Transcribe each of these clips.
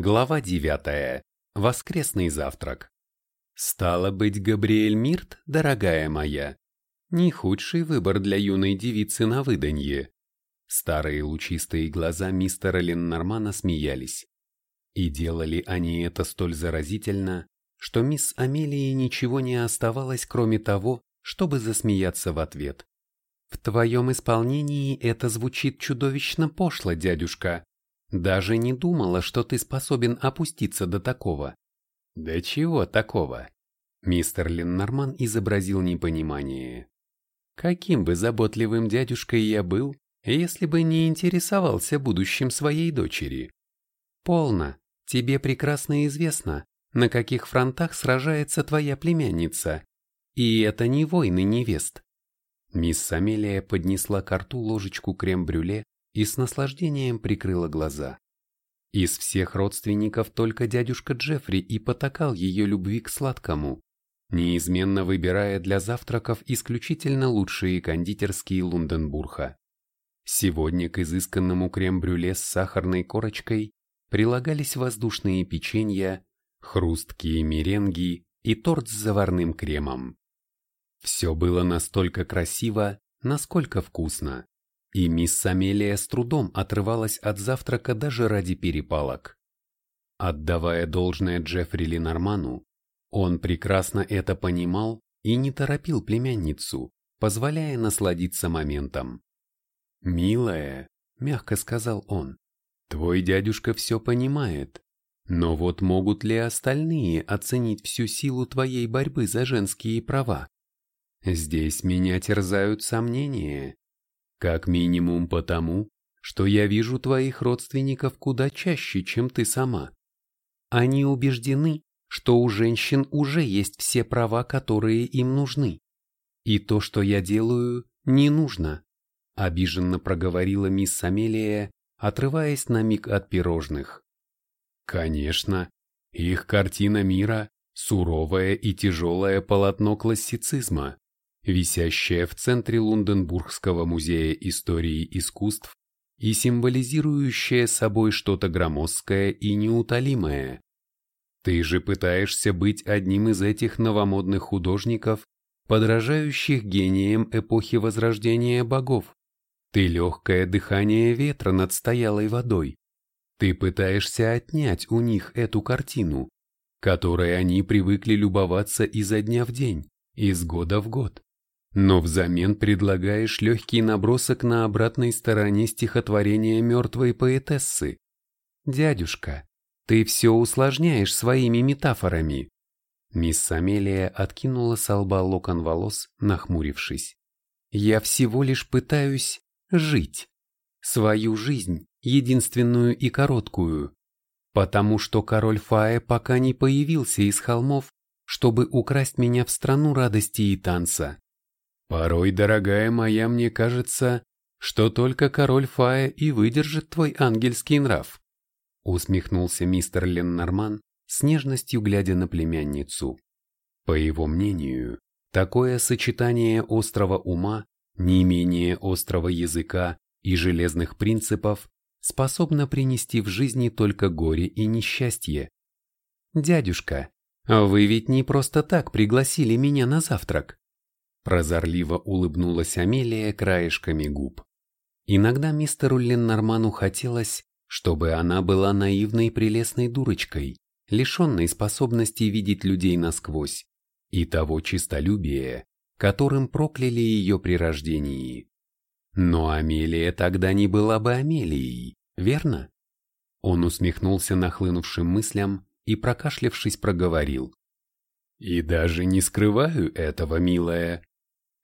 Глава 9. Воскресный завтрак. Стало быть, Габриэль Мирт, дорогая моя, не худший выбор для юной девицы на выданье. Старые лучистые глаза мистера Леннормана смеялись. И делали они это столь заразительно, что мисс Амелии ничего не оставалось, кроме того, чтобы засмеяться в ответ. «В твоем исполнении это звучит чудовищно пошло, дядюшка», даже не думала, что ты способен опуститься до такого. Да чего такого? Мистер Леннорман изобразил непонимание. Каким бы заботливым дядюшкой я был, если бы не интересовался будущим своей дочери? Полно, тебе прекрасно известно, на каких фронтах сражается твоя племянница. И это не войны невест. Мисс Амелия поднесла к рту ложечку крем-брюле и с наслаждением прикрыла глаза. Из всех родственников только дядюшка Джеффри и потакал ее любви к сладкому, неизменно выбирая для завтраков исключительно лучшие кондитерские Лунденбурга. Сегодня к изысканному крем-брюле с сахарной корочкой прилагались воздушные печенья, хрусткие меренги и торт с заварным кремом. Все было настолько красиво, насколько вкусно. И мисс Амелия с трудом отрывалась от завтрака даже ради перепалок. Отдавая должное Джеффри Ленорману, он прекрасно это понимал и не торопил племянницу, позволяя насладиться моментом. «Милая», — мягко сказал он, — «твой дядюшка все понимает, но вот могут ли остальные оценить всю силу твоей борьбы за женские права? Здесь меня терзают сомнения. Как минимум потому, что я вижу твоих родственников куда чаще, чем ты сама. Они убеждены, что у женщин уже есть все права, которые им нужны. И то, что я делаю, не нужно, обиженно проговорила мисс Амелия, отрываясь на миг от пирожных. Конечно, их картина мира – суровое и тяжелое полотно классицизма, висящая в центре Лунденбургского музея истории искусств и символизирующая собой что-то громоздкое и неутолимое. Ты же пытаешься быть одним из этих новомодных художников, подражающих гениям эпохи Возрождения богов. Ты легкое дыхание ветра над стоялой водой. Ты пытаешься отнять у них эту картину, которой они привыкли любоваться изо дня в день, из года в год но взамен предлагаешь легкий набросок на обратной стороне стихотворения мертвой поэтессы. «Дядюшка, ты все усложняешь своими метафорами». Мисс Амелия откинула с лба локон волос, нахмурившись. «Я всего лишь пытаюсь жить. Свою жизнь, единственную и короткую. Потому что король Фаe пока не появился из холмов, чтобы украсть меня в страну радости и танца. Порой, дорогая моя, мне кажется, что только король Фая и выдержит твой ангельский нрав. Усмехнулся мистер Леннорман, с нежностью глядя на племянницу. По его мнению, такое сочетание острого ума, не менее острого языка и железных принципов способно принести в жизни только горе и несчастье. «Дядюшка, вы ведь не просто так пригласили меня на завтрак. Прозорливо улыбнулась Амелия краешками губ. Иногда мистеру Леннорману хотелось, чтобы она была наивной прелестной дурочкой, лишенной способности видеть людей насквозь, и того чистолюбия, которым прокляли ее при рождении. Но Амелия тогда не была бы Амелией, верно? Он усмехнулся нахлынувшим мыслям и, прокашлявшись, проговорил. «И даже не скрываю этого, милая.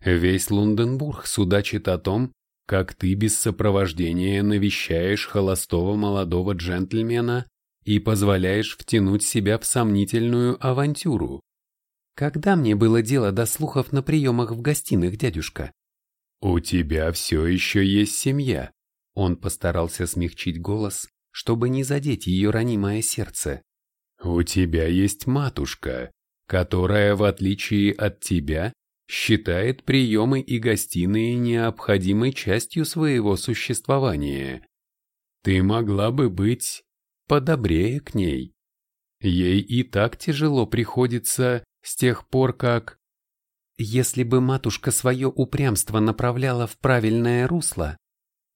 Весь Лунденбург судачит о том, как ты без сопровождения навещаешь холостого молодого джентльмена и позволяешь втянуть себя в сомнительную авантюру. Когда мне было дело до слухов на приемах в гостиных, дядюшка? У тебя все еще есть семья. Он постарался смягчить голос, чтобы не задеть ее ранимое сердце. У тебя есть матушка, которая, в отличие от тебя, считает приемы и гостиные необходимой частью своего существования. Ты могла бы быть подобрее к ней. Ей и так тяжело приходится с тех пор, как... Если бы матушка свое упрямство направляла в правильное русло,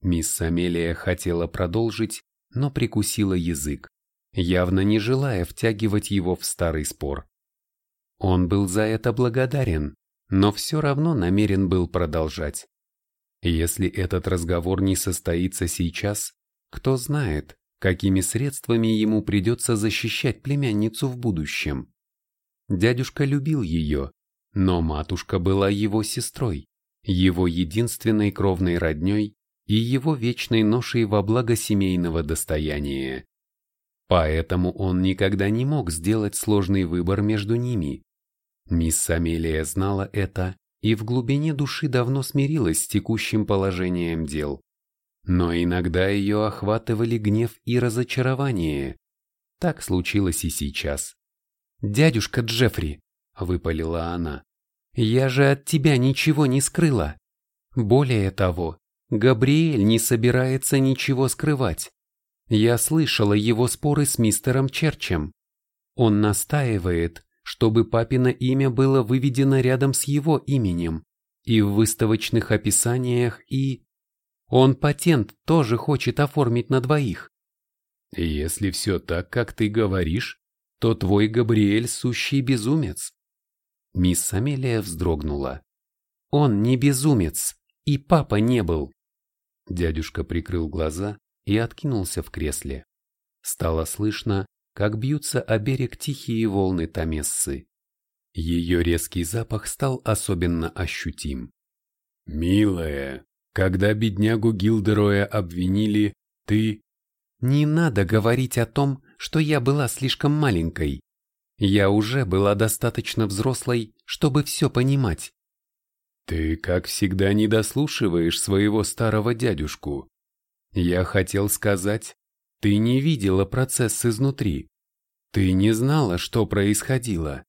мисс Амелия хотела продолжить, но прикусила язык, явно не желая втягивать его в старый спор. Он был за это благодарен, но все равно намерен был продолжать. Если этот разговор не состоится сейчас, кто знает, какими средствами ему придется защищать племянницу в будущем. Дядюшка любил ее, но матушка была его сестрой, его единственной кровной родней и его вечной ношей во благо семейного достояния. Поэтому он никогда не мог сделать сложный выбор между ними. Мисс Амелия знала это и в глубине души давно смирилась с текущим положением дел. Но иногда ее охватывали гнев и разочарование. Так случилось и сейчас. «Дядюшка Джеффри», — выпалила она, — «я же от тебя ничего не скрыла. Более того, Габриэль не собирается ничего скрывать. Я слышала его споры с мистером Черчем. Он настаивает, чтобы папино имя было выведено рядом с его именем и в выставочных описаниях, и... Он патент тоже хочет оформить на двоих. Если все так, как ты говоришь, то твой Габриэль сущий безумец. Мисс Амелия вздрогнула. Он не безумец, и папа не был. Дядюшка прикрыл глаза и откинулся в кресле. Стало слышно, как бьются о берег тихие волны Тамессы. Ее резкий запах стал особенно ощутим. «Милая, когда беднягу Гилдероя обвинили, ты...» «Не надо говорить о том, что я была слишком маленькой. Я уже была достаточно взрослой, чтобы все понимать. Ты, как всегда, не дослушиваешь своего старого дядюшку. Я хотел сказать, ты не видела процесс изнутри. Ты не знала, что происходило.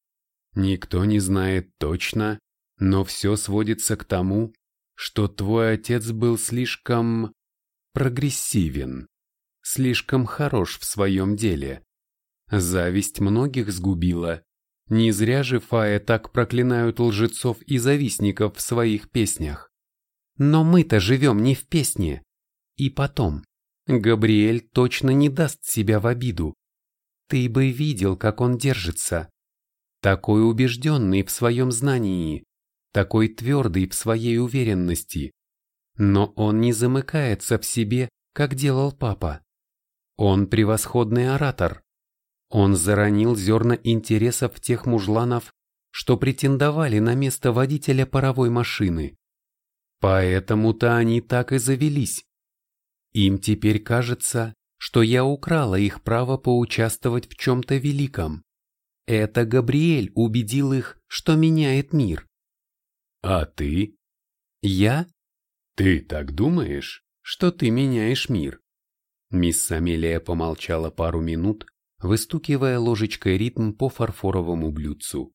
Никто не знает точно, но все сводится к тому, что твой отец был слишком прогрессивен слишком хорош в своем деле. Зависть многих сгубила. Не зря же Фая так проклинают лжецов и завистников в своих песнях. Но мы-то живем не в песне. И потом, Габриэль точно не даст себя в обиду. Ты бы видел, как он держится. Такой убежденный в своем знании, такой твердый в своей уверенности. Но он не замыкается в себе, как делал папа. Он превосходный оратор. Он заронил зерна интересов тех мужланов, что претендовали на место водителя паровой машины. Поэтому-то они так и завелись. Им теперь кажется, что я украла их право поучаствовать в чем-то великом. Это Габриэль убедил их, что меняет мир. А ты? Я? Ты так думаешь, что ты меняешь мир? Мисс Амелия помолчала пару минут, выстукивая ложечкой ритм по фарфоровому блюдцу.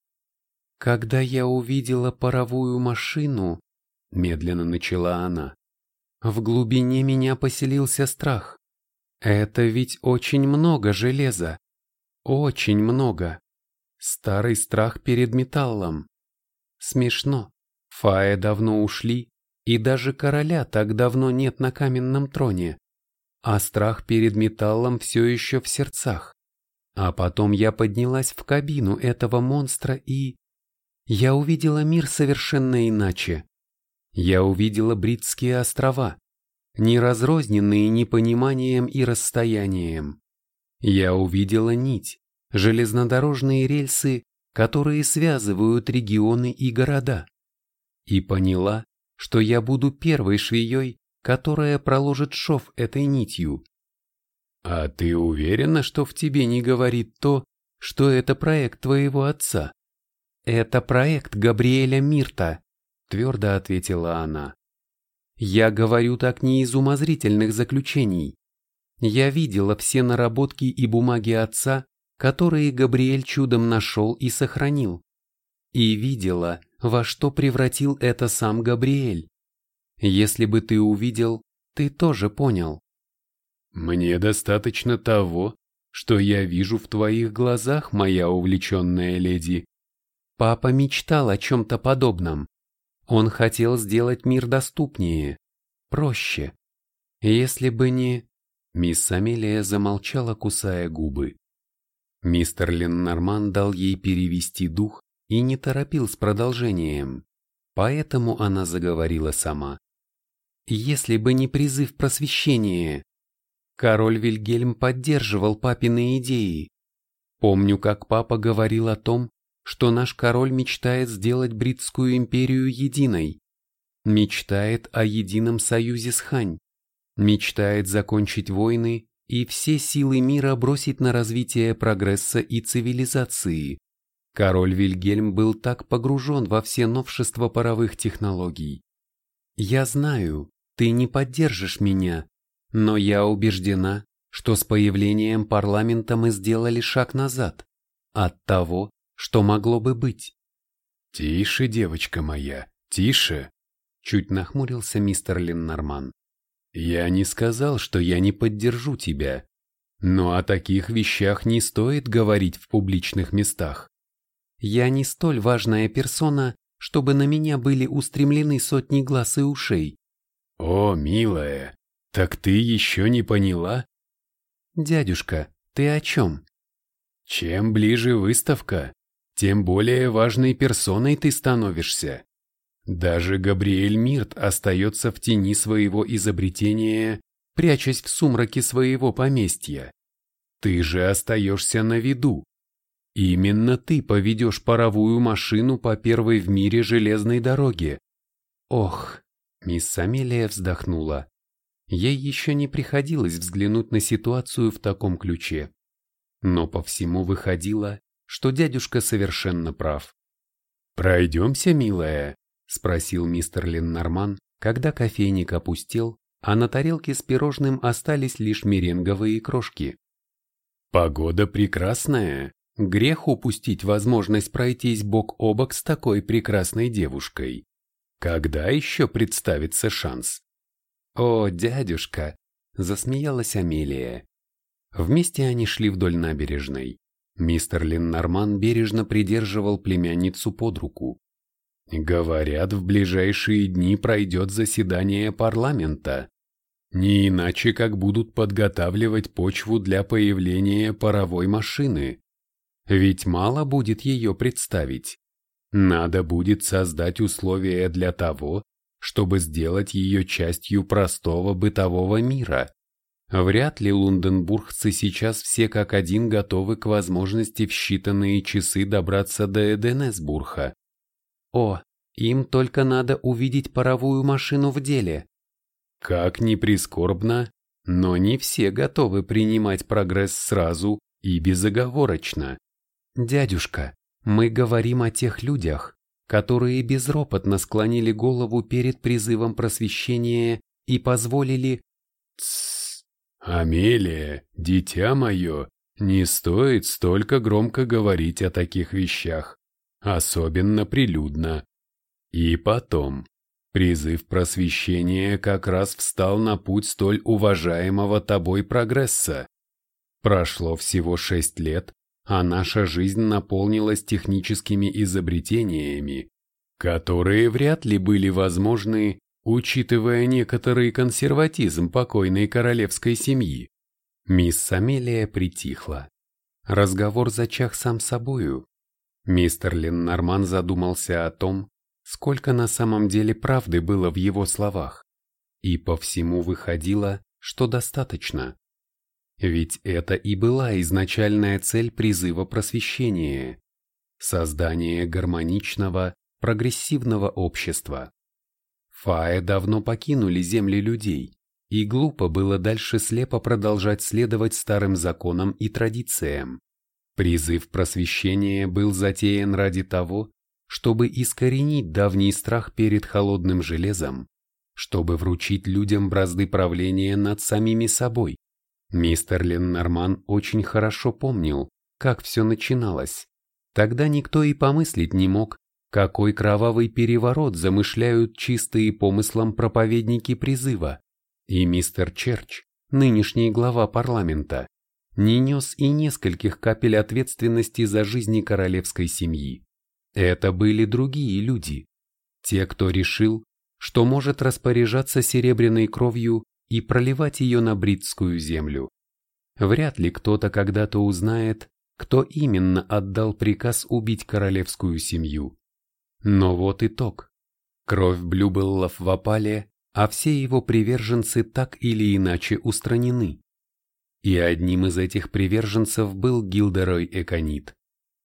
«Когда я увидела паровую машину», — медленно начала она, — «в глубине меня поселился страх. Это ведь очень много железа. Очень много. Старый страх перед металлом. Смешно. Фаи давно ушли, и даже короля так давно нет на каменном троне а страх перед металлом все еще в сердцах. А потом я поднялась в кабину этого монстра и... Я увидела мир совершенно иначе. Я увидела Бритские острова, не разрозненные непониманием и расстоянием. Я увидела нить, железнодорожные рельсы, которые связывают регионы и города. И поняла, что я буду первой швеей, которая проложит шов этой нитью. А ты уверена, что в тебе не говорит то, что это проект твоего отца? Это проект Габриэля Мирта, твердо ответила она. Я говорю так не из умозрительных заключений. Я видела все наработки и бумаги отца, которые Габриэль чудом нашел и сохранил. И видела, во что превратил это сам Габриэль. Если бы ты увидел, ты тоже понял. Мне достаточно того, что я вижу в твоих глазах, моя увлеченная леди. Папа мечтал о чем-то подобном. Он хотел сделать мир доступнее, проще. Если бы не... Мисс Амелия замолчала, кусая губы. Мистер Леннорман дал ей перевести дух и не торопил с продолжением, поэтому она заговорила сама. Если бы не призыв просвещения, король Вильгельм поддерживал папины идеи. Помню, как папа говорил о том, что наш король мечтает сделать Бритскую империю единой, мечтает о едином союзе с Хань, мечтает закончить войны и все силы мира бросить на развитие прогресса и цивилизации. Король Вильгельм был так погружен во все новшества паровых технологий. Я знаю, ты не поддержишь меня, но я убеждена, что с появлением парламента мы сделали шаг назад от того, что могло бы быть. Тише, девочка моя, тише, чуть нахмурился мистер Леннорман. Я не сказал, что я не поддержу тебя, но о таких вещах не стоит говорить в публичных местах. Я не столь важная персона, чтобы на меня были устремлены сотни глаз и ушей. О, милая, так ты еще не поняла? Дядюшка, ты о чем? Чем ближе выставка, тем более важной персоной ты становишься. Даже Габриэль Мирт остается в тени своего изобретения, прячась в сумраке своего поместья. Ты же остаешься на виду. Именно ты поведешь паровую машину по первой в мире железной дороге. Ох, мисс Амелия вздохнула. Ей еще не приходилось взглянуть на ситуацию в таком ключе. Но по всему выходило, что дядюшка совершенно прав. «Пройдемся, милая», — спросил мистер Леннорман, когда кофейник опустел, а на тарелке с пирожным остались лишь меренговые крошки. «Погода прекрасная. Грех упустить возможность пройтись бок о бок с такой прекрасной девушкой. Когда еще представится шанс?» «О, дядюшка!» — засмеялась Амелия. Вместе они шли вдоль набережной. Мистер Леннорман бережно придерживал племянницу под руку. Говорят, в ближайшие дни пройдет заседание парламента. Не иначе, как будут подготавливать почву для появления паровой машины. Ведь мало будет ее представить. Надо будет создать условия для того, чтобы сделать ее частью простого бытового мира. Вряд ли лунденбургцы сейчас все как один готовы к возможности в считанные часы добраться до Эденесбурга. О, им только надо увидеть паровую машину в деле. Как ни прискорбно, но не все готовы принимать прогресс сразу и безоговорочно. Дядюшка, мы говорим о тех людях, которые безропотно склонили голову перед призывом просвещения и позволили... Тссс, Амелия, дитя мое, не стоит столько громко говорить о таких вещах особенно прилюдно. И потом, призыв просвещения как раз встал на путь столь уважаемого тобой прогресса. Прошло всего шесть лет, а наша жизнь наполнилась техническими изобретениями, которые вряд ли были возможны, учитывая некоторый консерватизм покойной королевской семьи. Мисс Амелия притихла. Разговор зачах сам собою, Мистер Леннорман задумался о том, сколько на самом деле правды было в его словах, и по всему выходило, что достаточно. Ведь это и была изначальная цель призыва просвещения – создание гармоничного, прогрессивного общества. Фаe давно покинули земли людей, и глупо было дальше слепо продолжать следовать старым законам и традициям. Призыв просвещения был затеян ради того, чтобы искоренить давний страх перед холодным железом, чтобы вручить людям бразды правления над самими собой. Мистер Леннорман очень хорошо помнил, как все начиналось. Тогда никто и помыслить не мог, какой кровавый переворот замышляют чистые помыслом проповедники призыва. И мистер Черч, нынешний глава парламента, не нес и нескольких капель ответственности за жизни королевской семьи. Это были другие люди. Те, кто решил, что может распоряжаться серебряной кровью и проливать ее на бритскую землю. Вряд ли кто-то когда-то узнает, кто именно отдал приказ убить королевскую семью. Но вот итог. Кровь Блюбеллов в опале, а все его приверженцы так или иначе устранены. И одним из этих приверженцев был Гилдерой Эконит.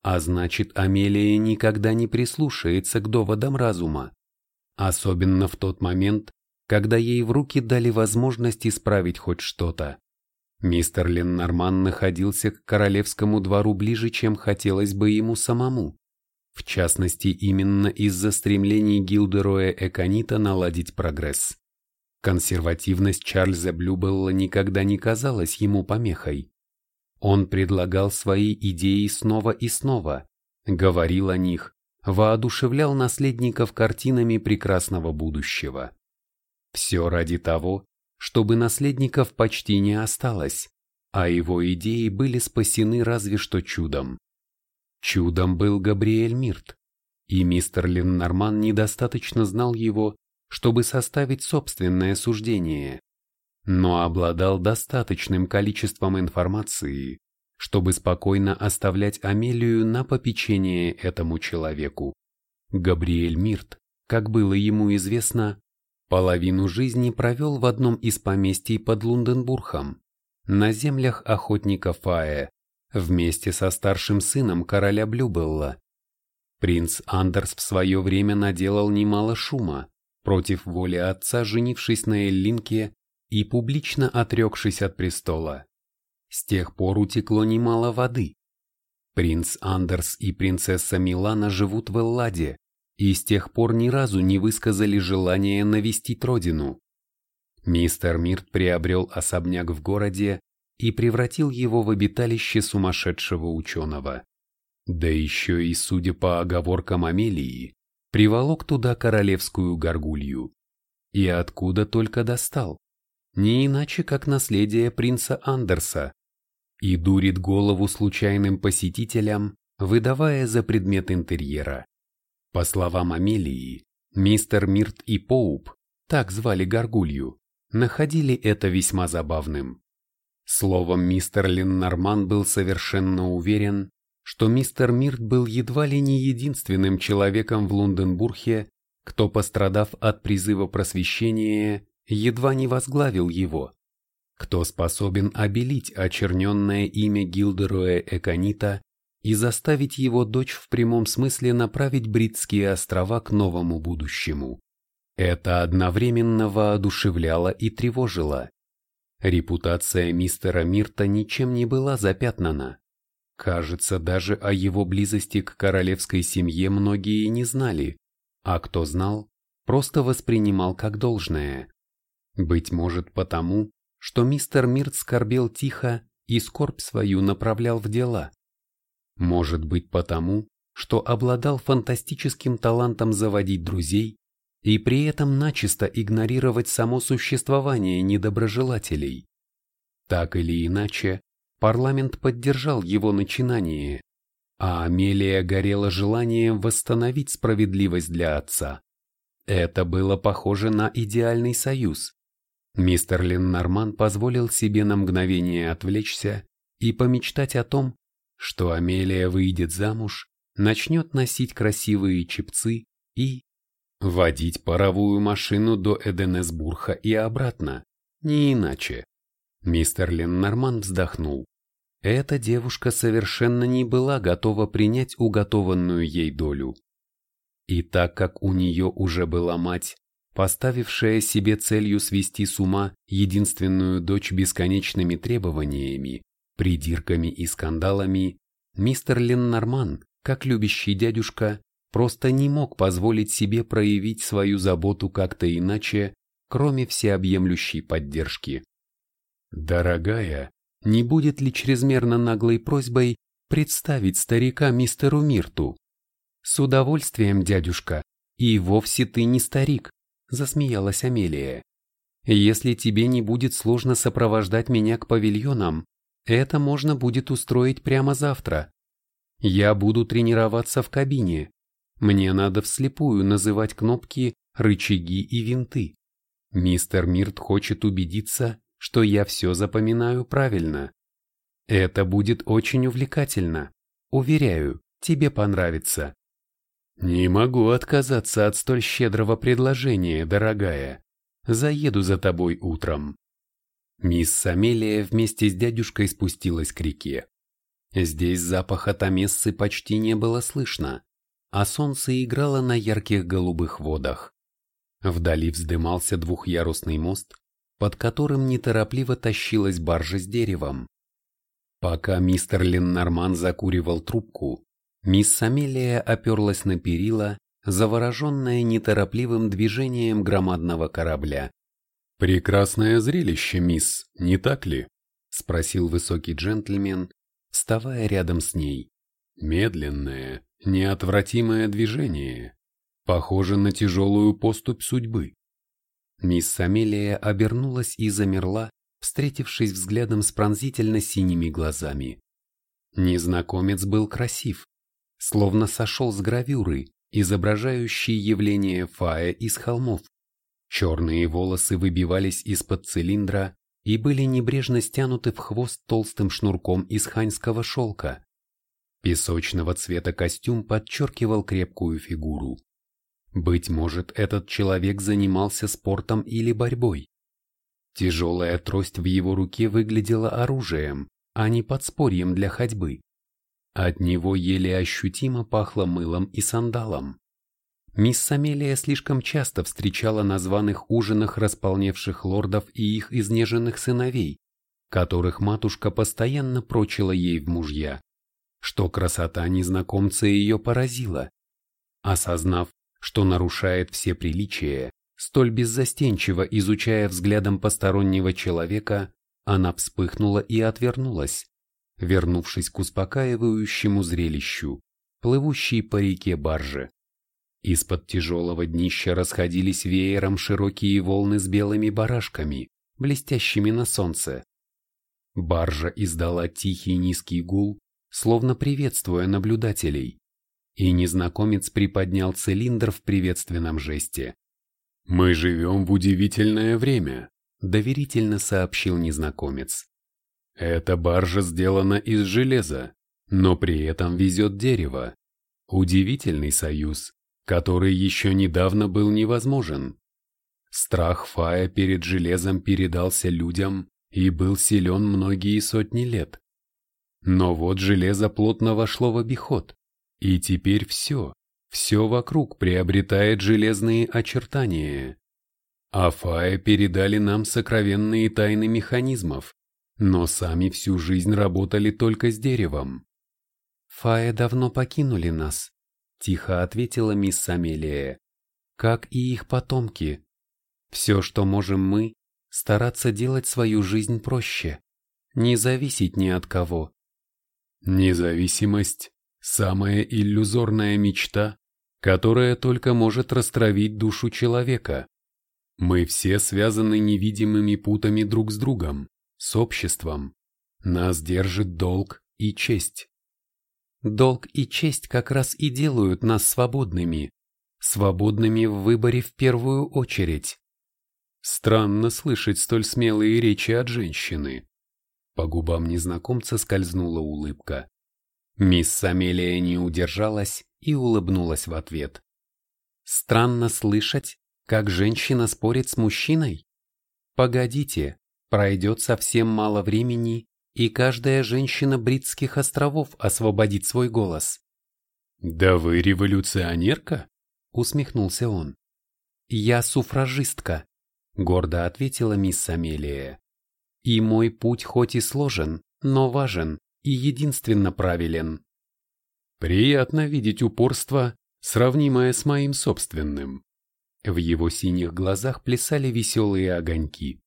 А значит, Амелия никогда не прислушается к доводам разума. Особенно в тот момент, когда ей в руки дали возможность исправить хоть что-то. Мистер Леннорман находился к королевскому двору ближе, чем хотелось бы ему самому. В частности, именно из-за стремлений Гилдероя Эконита наладить прогресс. Консервативность Чарльза Блюбелла никогда не казалась ему помехой. Он предлагал свои идеи снова и снова, говорил о них, воодушевлял наследников картинами прекрасного будущего. Все ради того, чтобы наследников почти не осталось, а его идеи были спасены разве что чудом. Чудом был Габриэль Мирт, и мистер Леннорман недостаточно знал его, чтобы составить собственное суждение, но обладал достаточным количеством информации, чтобы спокойно оставлять Амелию на попечение этому человеку. Габриэль Мирт, как было ему известно, Половину жизни провел в одном из поместий под Лунденбургом, на землях охотника Фае, вместе со старшим сыном короля Блюбелла. Принц Андерс в свое время наделал немало шума, против воли отца женившись на Эллинке и публично отрекшись от престола. С тех пор утекло немало воды. Принц Андерс и принцесса Милана живут в Элладе, и с тех пор ни разу не высказали желания навестить родину. Мистер Мирт приобрел особняк в городе и превратил его в обиталище сумасшедшего ученого. Да еще и, судя по оговоркам Амелии, приволок туда королевскую горгулью. И откуда только достал? Не иначе, как наследие принца Андерса. И дурит голову случайным посетителям, выдавая за предмет интерьера. По словам Амелии, мистер Мирт и Поуп, так звали Гаргулью, находили это весьма забавным. Словом, мистер Леннорман был совершенно уверен, что мистер Мирт был едва ли не единственным человеком в Лунденбурге, кто, пострадав от призыва просвещения, едва не возглавил его, кто способен обелить очерненное имя Гилдероя Эконита и заставить его дочь в прямом смысле направить Бритские острова к новому будущему. Это одновременно воодушевляло и тревожило. Репутация мистера Мирта ничем не была запятнана. Кажется, даже о его близости к королевской семье многие не знали, а кто знал, просто воспринимал как должное. Быть может потому, что мистер Мирт скорбел тихо и скорбь свою направлял в дела. Может быть потому, что обладал фантастическим талантом заводить друзей и при этом начисто игнорировать само существование недоброжелателей. Так или иначе, парламент поддержал его начинание, а Амелия горела желанием восстановить справедливость для отца. Это было похоже на идеальный союз. Мистер Леннорман позволил себе на мгновение отвлечься и помечтать о том, что Амелия выйдет замуж, начнет носить красивые чепцы и водить паровую машину до Эденесбурга и обратно, не иначе. Мистер Леннорман вздохнул. Эта девушка совершенно не была готова принять уготованную ей долю. И так как у нее уже была мать, поставившая себе целью свести с ума единственную дочь бесконечными требованиями, придирками и скандалами, мистер Леннорман, как любящий дядюшка, просто не мог позволить себе проявить свою заботу как-то иначе, кроме всеобъемлющей поддержки. «Дорогая, не будет ли чрезмерно наглой просьбой представить старика мистеру Мирту?» «С удовольствием, дядюшка, и вовсе ты не старик», — засмеялась Амелия. «Если тебе не будет сложно сопровождать меня к павильонам, Это можно будет устроить прямо завтра. Я буду тренироваться в кабине. Мне надо вслепую называть кнопки, рычаги и винты. Мистер Мирт хочет убедиться, что я все запоминаю правильно. Это будет очень увлекательно. Уверяю, тебе понравится. Не могу отказаться от столь щедрого предложения, дорогая. Заеду за тобой утром. Мисс Амелия вместе с дядюшкой спустилась к реке. Здесь запаха тамессы почти не было слышно, а солнце играло на ярких голубых водах. Вдали вздымался двухъярусный мост, под которым неторопливо тащилась баржа с деревом. Пока мистер Леннорман закуривал трубку, мисс Амелия оперлась на перила, завороженная неторопливым движением громадного корабля. «Прекрасное зрелище, мисс, не так ли?» — спросил высокий джентльмен, вставая рядом с ней. «Медленное, неотвратимое движение, похоже на тяжелую поступь судьбы». Мисс Амелия обернулась и замерла, встретившись взглядом с пронзительно синими глазами. Незнакомец был красив, словно сошел с гравюры, изображающей явление Фая из холмов. Черные волосы выбивались из-под цилиндра и были небрежно стянуты в хвост толстым шнурком из ханьского шелка. Песочного цвета костюм подчеркивал крепкую фигуру. Быть может, этот человек занимался спортом или борьбой. Тяжелая трость в его руке выглядела оружием, а не подспорьем для ходьбы. От него еле ощутимо пахло мылом и сандалом. Мисс Амелия слишком часто встречала на званых ужинах располневших лордов и их изнеженных сыновей, которых матушка постоянно прочила ей в мужья, что красота незнакомца ее поразила. Осознав, что нарушает все приличия, столь беззастенчиво изучая взглядом постороннего человека, она вспыхнула и отвернулась, вернувшись к успокаивающему зрелищу, плывущей по реке баржи. Из-под тяжелого днища расходились веером широкие волны с белыми барашками, блестящими на солнце. Баржа издала тихий низкий гул, словно приветствуя наблюдателей, и незнакомец приподнял цилиндр в приветственном жесте. «Мы живем в удивительное время», — доверительно сообщил незнакомец. «Эта баржа сделана из железа, но при этом везет дерево. Удивительный союз, который еще недавно был невозможен. Страх Фая перед железом передался людям и был силен многие сотни лет. Но вот железо плотно вошло в обиход, и теперь все, все вокруг приобретает железные очертания. А Фая передали нам сокровенные тайны механизмов, но сами всю жизнь работали только с деревом. Фая давно покинули нас, Тихо ответила мисс Амелия. Как и их потомки. Все, что можем мы, стараться делать свою жизнь проще. Не зависеть ни от кого. Независимость – самая иллюзорная мечта, которая только может растравить душу человека. Мы все связаны невидимыми путами друг с другом, с обществом. Нас держит долг и честь. Долг и честь как раз и делают нас свободными. Свободными в выборе в первую очередь. Странно слышать столь смелые речи от женщины. По губам незнакомца скользнула улыбка. Мисс Амелия не удержалась и улыбнулась в ответ. Странно слышать, как женщина спорит с мужчиной? Погодите, пройдет совсем мало времени, и каждая женщина Бритских островов освободит свой голос. «Да вы революционерка?» — усмехнулся он. «Я суфражистка», — гордо ответила мисс Амелия. «И мой путь хоть и сложен, но важен и единственно правилен». «Приятно видеть упорство, сравнимое с моим собственным». В его синих глазах плясали веселые огоньки.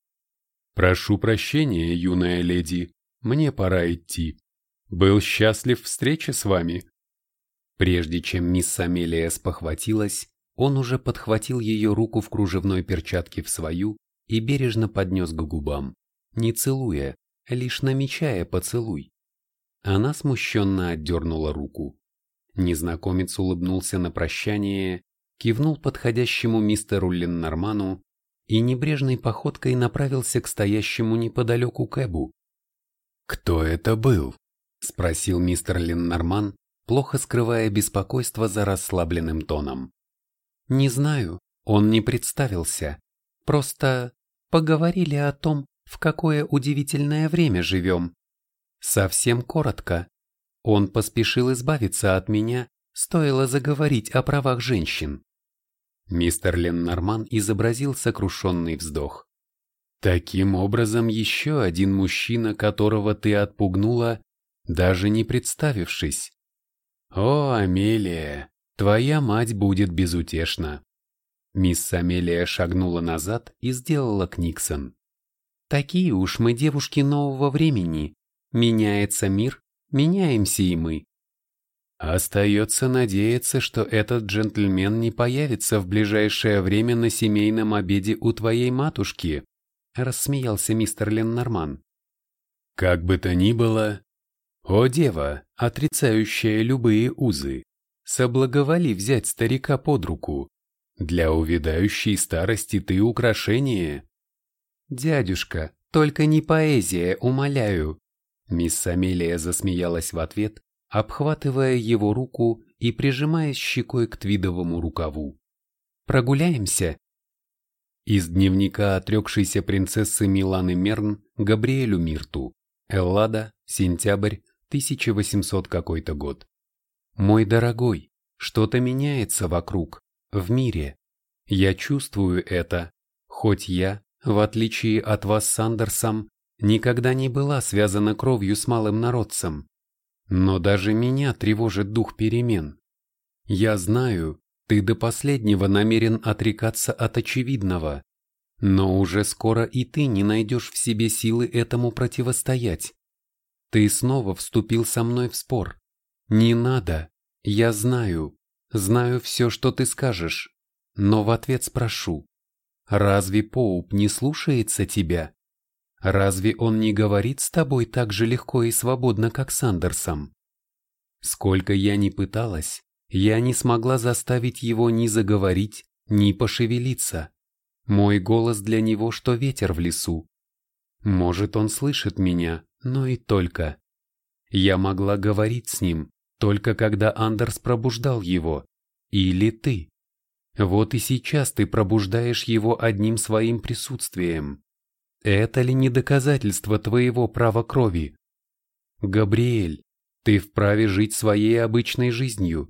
«Прошу прощения, юная леди, мне пора идти. Был счастлив встрече с вами. Прежде чем мисс Амелия спохватилась, он уже подхватил ее руку в кружевной перчатке в свою и бережно поднес к губам, не целуя, лишь намечая поцелуй. Она смущенно отдернула руку. Незнакомец улыбнулся на прощание, кивнул подходящему мистеру Леннорману и небрежной походкой направился к стоящему неподалеку Кэбу. «Кто это был?» – спросил мистер Леннорман, плохо скрывая беспокойство за расслабленным тоном. «Не знаю, он не представился. Просто поговорили о том, в какое удивительное время живем. Совсем коротко. Он поспешил избавиться от меня, стоило заговорить о правах женщин. Мистер Леннорман изобразил сокрушенный вздох. Таким образом, еще один мужчина, которого ты отпугнула, даже не представившись. О, Амелия, твоя мать будет безутешна. Мисс Амелия шагнула назад и сделала Книксон. Такие уж мы девушки нового времени. Меняется мир, меняемся и мы. Остается надеяться, что этот джентльмен не появится в ближайшее время на семейном обеде у твоей матушки, рассмеялся мистер Леннорман. Как бы то ни было, о дева, отрицающая любые узы, соблаговоли взять старика под руку. Для увядающей старости ты украшение. Дядюшка, только не поэзия, умоляю. Мисс Амелия засмеялась в ответ, обхватывая его руку и прижимаясь щекой к твидовому рукаву. Прогуляемся? Из дневника отрекшейся принцессы Миланы Мерн Габриэлю Мирту. Эллада, сентябрь, 1800 какой-то год. Мой дорогой, что-то меняется вокруг, в мире. Я чувствую это, хоть я, в отличие от вас с Андерсом, никогда не была связана кровью с малым народцем. Но даже меня тревожит дух перемен. Я знаю, ты до последнего намерен отрекаться от очевидного, но уже скоро и ты не найдешь в себе силы этому противостоять. Ты снова вступил со мной в спор. Не надо, я знаю, знаю все, что ты скажешь, но в ответ спрошу, разве Поуп не слушается тебя? Разве он не говорит с тобой так же легко и свободно, как с Андерсом? Сколько я ни пыталась, я не смогла заставить его ни заговорить, ни пошевелиться. Мой голос для него, что ветер в лесу. Может, он слышит меня, но и только. Я могла говорить с ним, только когда Андерс пробуждал его. Или ты. Вот и сейчас ты пробуждаешь его одним своим присутствием. Это ли не доказательство твоего права крови? Габриэль, ты вправе жить своей обычной жизнью.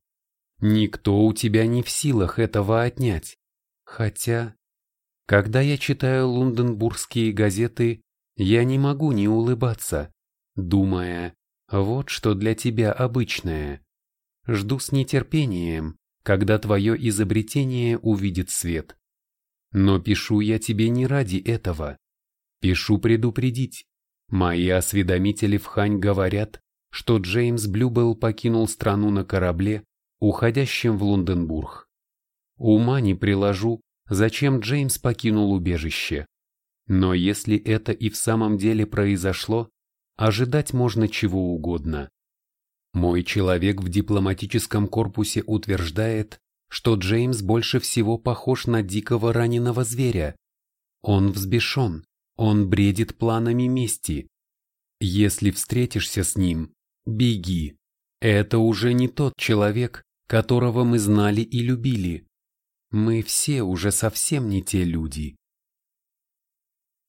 Никто у тебя не в силах этого отнять. Хотя, когда я читаю лондонбургские газеты, я не могу не улыбаться, думая, вот что для тебя обычное. Жду с нетерпением, когда твое изобретение увидит свет. Но пишу я тебе не ради этого. Пишу предупредить. Мои осведомители в Хань говорят, что Джеймс Блюбелл покинул страну на корабле, уходящем в Лондонбург. Ума не приложу, зачем Джеймс покинул убежище. Но если это и в самом деле произошло, ожидать можно чего угодно. Мой человек в дипломатическом корпусе утверждает, что Джеймс больше всего похож на дикого раненого зверя. Он взбешен, он бредит планами мести. Если встретишься с ним, беги. Это уже не тот человек, которого мы знали и любили. Мы все уже совсем не те люди.